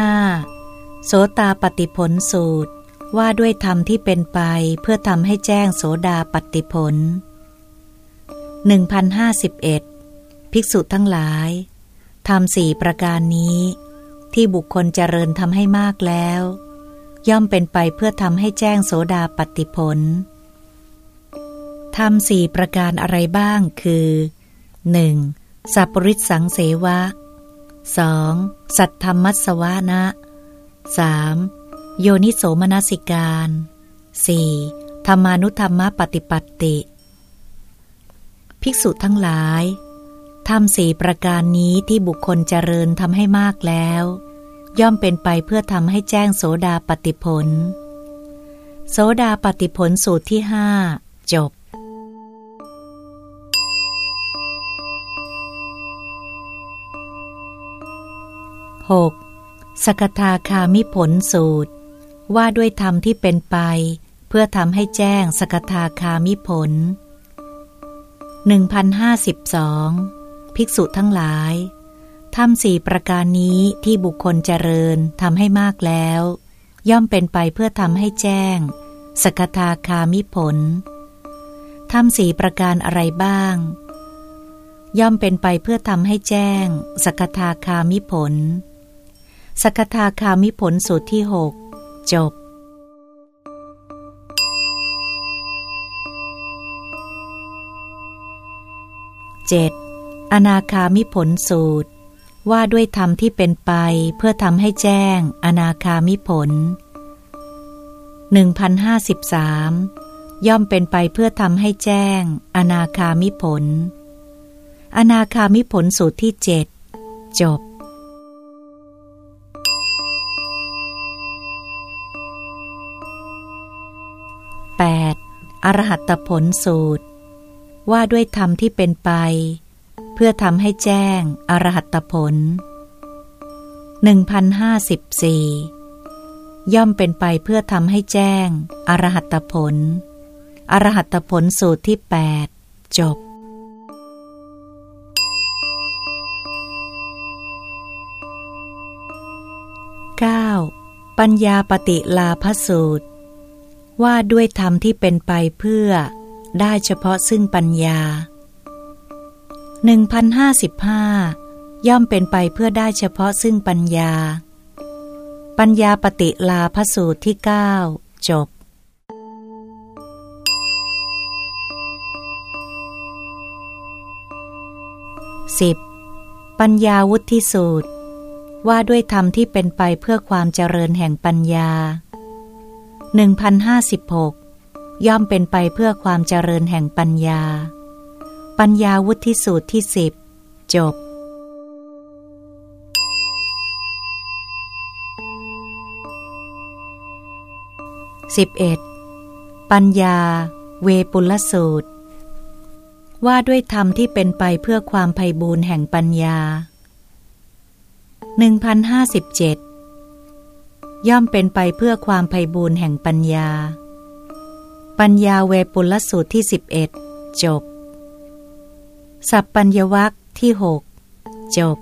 5. โสตาปฏิผลสูตร ว่าด้วยธรรมที่เป็นไปเพื่อทำให้แจ้งโสดาปฏิผล 1051 ภิกษุทั้งหลายทำสี่ประการนี้ ที่บุคคลเจริญทำให้มากแล้ว ย่อมเป็นไปเพื่อทำให้แจ้งโสดาปฏิผลทำสี่ประการอะไรบ้างคือ 1. สัพปริสังเสวะ 2. สัทธรรมัสวานะ 3. โยนิโสมนสิการ 4. ธรรมานุธรรมปฏิปัติ ภิกษุทั้งหลายทำสี่ประการนี้ที่บุคคลเจริญทำให้มากแล้ว ย่อมเป็นไปเพื่อทำให้แจ้งโสดาปฏิผล โสดาปฏิผลสูตรที่ห้าจบ 6. สกทาคามิผลสูตร ว่าด้วยธรรมที่เป็นไป เพื่อทำให้แจ้งสกทาคามิผล 1052 ภิกษุทั้งหลายทำสี่ประการนี้ที่บุคคลเจริญทำให้มากแล้ว ย่อมเป็นไปเพื่อทำให้แจ้ง สกทาคามิผลทำสี่ประการอะไรบ้าง ย่อมเป็นไปเพื่อทำให้แจ้ง สกทาคามิผล สกทาคามิผลสูตรที่หกจบ 7. อนาคามิผลสูตร ว่าด้วยธรรมที่เป็นไปเพื่อทำให้แจ้ง อนาคามิผล1053 ย่อมเป็นไปเพื่อทำให้แจ้ง อนาคามิผล อนาคามิผลสูตรที่เจ็ดจบ 8. อรหัตผลสูตร ว่าด้วยธรรมที่เป็นไป เพื่อทำให้แจ้งอรหัตผล 1054 ย่อมเป็นไปเพื่อทำให้แจ้งอรหัตผล อรหัตผลสูตรที่ 8 จบ 9. ปัญญาปฏิลาภสูตร ว่าด้วยธรรมที่เป็นไปเพื่อได้เฉพาะซึ่งปัญญา 1055 ย่อมเป็นไปเพื่อได้เฉพาะซึ่งปัญญา ปัญญาปฏิลาพสูตรที่ 9 จบ 10. ปัญญาวุฒิสูตร ว่าด้วยธรรมที่เป็นไปเพื่อความเจริญแห่งปัญญา 1056 ย่อมเป็นไปเพื่อความเจริญแห่งปัญญา ปัญญาวุฒิสูตรที่สิบจบ 11. ปัญญา เวปุลสูตร ว่าด้วยธรรมที่เป็นไปเพื่อความไพ่บูรณ์แห่งปัญญา 1057 ย่อมเป็นไปเพื่อความไพ่บูรณ์แห่งปัญญา ปัญญาเวปุลสูตรที่ 11 จบ สัพปัญญวัคที่ 6 จบ